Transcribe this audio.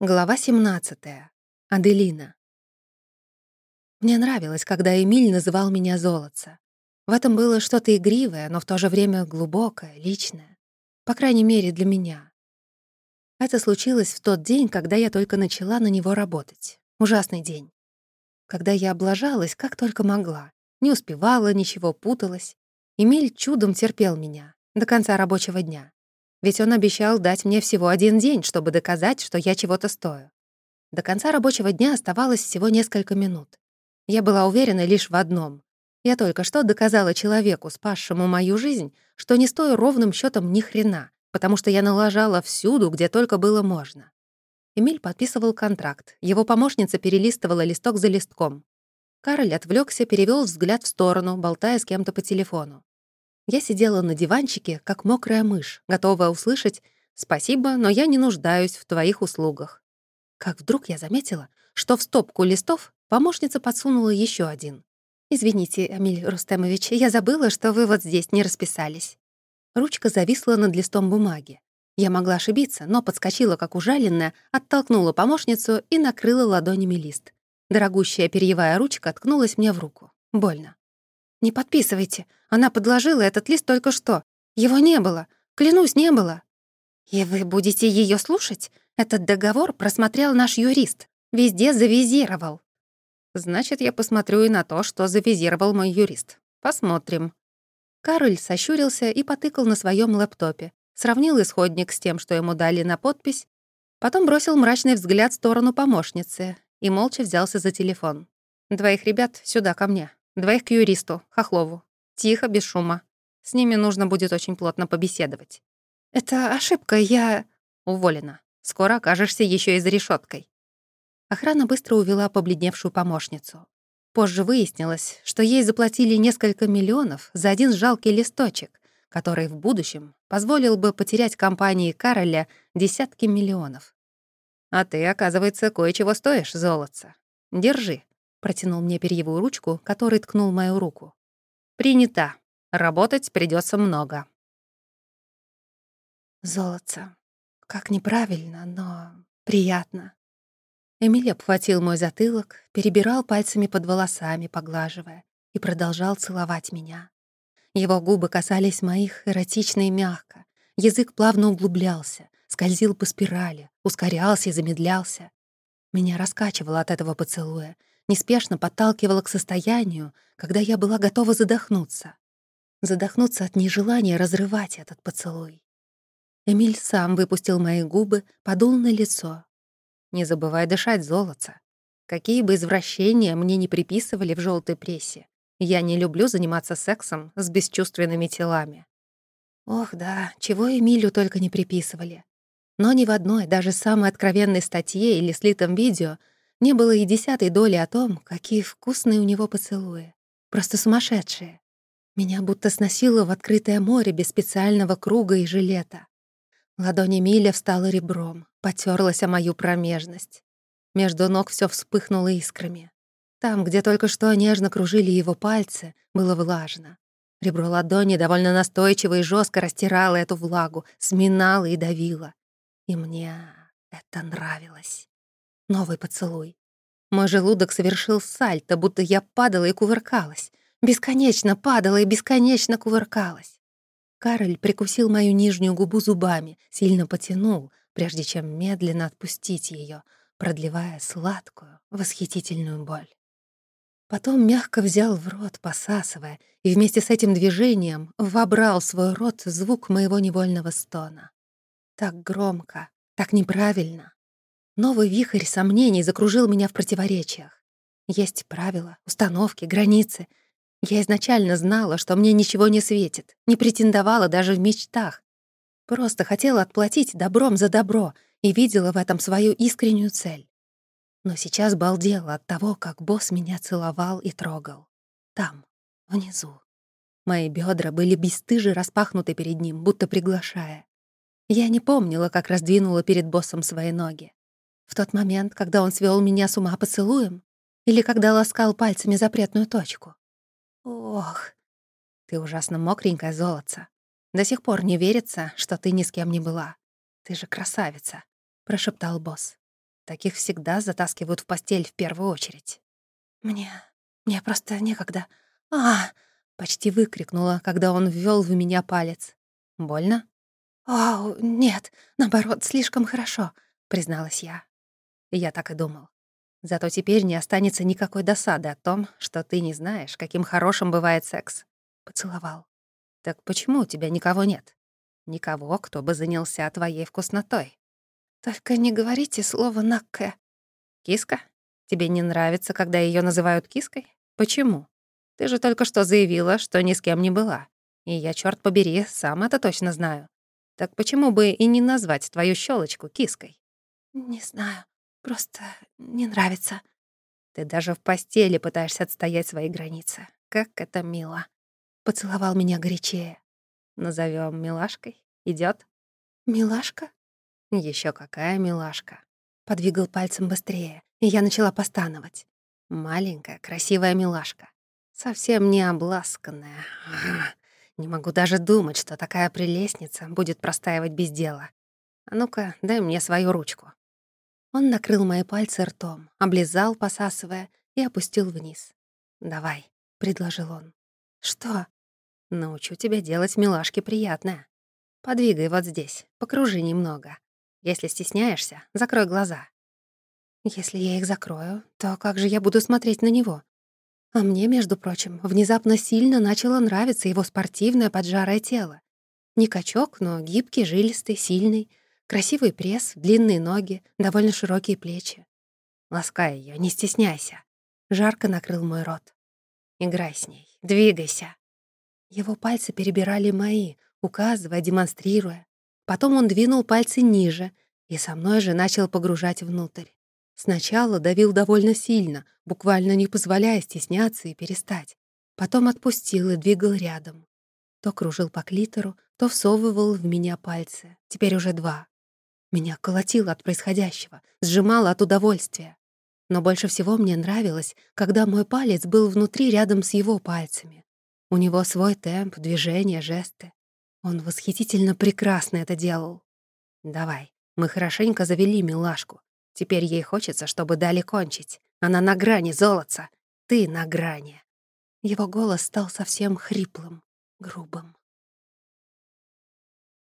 Глава 17. Аделина. Мне нравилось, когда Эмиль называл меня золотце. В этом было что-то игривое, но в то же время глубокое, личное. По крайней мере, для меня. Это случилось в тот день, когда я только начала на него работать. Ужасный день. Когда я облажалась, как только могла. Не успевала, ничего путалась. Эмиль чудом терпел меня до конца рабочего дня. Ведь он обещал дать мне всего один день, чтобы доказать, что я чего-то стою. До конца рабочего дня оставалось всего несколько минут. Я была уверена лишь в одном. Я только что доказала человеку, спасшему мою жизнь, что не стою ровным счетом ни хрена, потому что я налажала всюду, где только было можно. Эмиль подписывал контракт. Его помощница перелистывала листок за листком. Кароль отвлекся, перевел взгляд в сторону, болтая с кем-то по телефону. Я сидела на диванчике, как мокрая мышь, готовая услышать «Спасибо, но я не нуждаюсь в твоих услугах». Как вдруг я заметила, что в стопку листов помощница подсунула еще один. «Извините, Амиль Рустемович, я забыла, что вы вот здесь не расписались». Ручка зависла над листом бумаги. Я могла ошибиться, но подскочила, как ужаленная, оттолкнула помощницу и накрыла ладонями лист. Дорогущая перьевая ручка ткнулась мне в руку. Больно. «Не подписывайте. Она подложила этот лист только что. Его не было. Клянусь, не было». «И вы будете ее слушать? Этот договор просмотрел наш юрист. Везде завизировал». «Значит, я посмотрю и на то, что завизировал мой юрист. Посмотрим». Кароль сощурился и потыкал на своем лэптопе, сравнил исходник с тем, что ему дали на подпись, потом бросил мрачный взгляд в сторону помощницы и молча взялся за телефон. «Двоих ребят сюда, ко мне». Двоих к юристу, Хохлову. Тихо, без шума. С ними нужно будет очень плотно побеседовать. «Это ошибка, я...» «Уволена. Скоро окажешься еще и за решеткой. Охрана быстро увела побледневшую помощницу. Позже выяснилось, что ей заплатили несколько миллионов за один жалкий листочек, который в будущем позволил бы потерять компании Кароля десятки миллионов. «А ты, оказывается, кое-чего стоишь, золотца. Держи». Протянул мне перьевую ручку, который ткнул мою руку. «Принято. Работать придется много». Золотце. Как неправильно, но приятно. Эмиль обхватил мой затылок, перебирал пальцами под волосами, поглаживая, и продолжал целовать меня. Его губы касались моих эротично и мягко. Язык плавно углублялся, скользил по спирали, ускорялся и замедлялся. Меня раскачивало от этого поцелуя, неспешно подталкивала к состоянию, когда я была готова задохнуться. Задохнуться от нежелания разрывать этот поцелуй. Эмиль сам выпустил мои губы, подул на лицо. «Не забывай дышать, золотце. Какие бы извращения мне не приписывали в желтой прессе, я не люблю заниматься сексом с бесчувственными телами». Ох да, чего Эмилю только не приписывали. Но ни в одной, даже самой откровенной статье или слитом видео не было и десятой доли о том, какие вкусные у него поцелуи. Просто сумасшедшие. Меня будто сносило в открытое море без специального круга и жилета. Ладонь Эмиля встала ребром, потерлась о мою промежность. Между ног все вспыхнуло искрами. Там, где только что нежно кружили его пальцы, было влажно. Ребро ладони довольно настойчиво и жестко растирало эту влагу, сминало и давило. И мне это нравилось. Новый поцелуй. Мой желудок совершил сальто, будто я падала и кувыркалась. Бесконечно падала и бесконечно кувыркалась. Кароль прикусил мою нижнюю губу зубами, сильно потянул, прежде чем медленно отпустить ее, продлевая сладкую, восхитительную боль. Потом мягко взял в рот, посасывая, и вместе с этим движением вобрал в свой рот звук моего невольного стона. Так громко, так неправильно. Новый вихрь сомнений закружил меня в противоречиях. Есть правила, установки, границы. Я изначально знала, что мне ничего не светит, не претендовала даже в мечтах. Просто хотела отплатить добром за добро и видела в этом свою искреннюю цель. Но сейчас балдела от того, как босс меня целовал и трогал. Там, внизу. Мои бедра были бесстыже распахнуты перед ним, будто приглашая. Я не помнила, как раздвинула перед боссом свои ноги. В тот момент, когда он свел меня с ума поцелуем? Или когда ласкал пальцами запретную точку? Ох, ты ужасно мокренькая, золотца. До сих пор не верится, что ты ни с кем не была. Ты же красавица, прошептал босс. Таких всегда затаскивают в постель в первую очередь. Мне... мне просто некогда. а Почти выкрикнула, когда он ввел в меня палец. «Больно?» «О, нет, наоборот, слишком хорошо», — призналась я. Я так и думал. Зато теперь не останется никакой досады о том, что ты не знаешь, каким хорошим бывает секс. Поцеловал. Так почему у тебя никого нет? Никого, кто бы занялся твоей вкуснотой. Только не говорите слово «накке». Киска? Тебе не нравится, когда ее называют киской? Почему? Ты же только что заявила, что ни с кем не была. И я, черт побери, сам это точно знаю. Так почему бы и не назвать твою щелочку киской? Не знаю, просто не нравится. Ты даже в постели пытаешься отстоять свои границы. Как это мило. Поцеловал меня горячее. Назовем милашкой. Идет? Милашка? Еще какая милашка. Подвигал пальцем быстрее, и я начала постановать. Маленькая, красивая милашка. Совсем не обласканная. Не могу даже думать, что такая прелестница будет простаивать без дела. А ну-ка, дай мне свою ручку. Он накрыл мои пальцы ртом, облизал, посасывая, и опустил вниз. «Давай», — предложил он. «Что?» «Научу тебя делать милашки приятное. Подвигай вот здесь, покружи немного. Если стесняешься, закрой глаза». «Если я их закрою, то как же я буду смотреть на него?» А мне, между прочим, внезапно сильно начало нравиться его спортивное поджарое тело. Не качок, но гибкий, жилистый, сильный, красивый пресс, длинные ноги, довольно широкие плечи. Ласкай ее, не стесняйся. Жарко накрыл мой рот. Играй с ней, двигайся. Его пальцы перебирали мои, указывая, демонстрируя. Потом он двинул пальцы ниже и со мной же начал погружать внутрь. Сначала давил довольно сильно, буквально не позволяя стесняться и перестать. Потом отпустил и двигал рядом. То кружил по клитору, то всовывал в меня пальцы. Теперь уже два. Меня колотило от происходящего, сжимало от удовольствия. Но больше всего мне нравилось, когда мой палец был внутри рядом с его пальцами. У него свой темп, движения, жесты. Он восхитительно прекрасно это делал. «Давай, мы хорошенько завели милашку. Теперь ей хочется, чтобы дали кончить. Она на грани золотца. Ты на грани. Его голос стал совсем хриплым, грубым.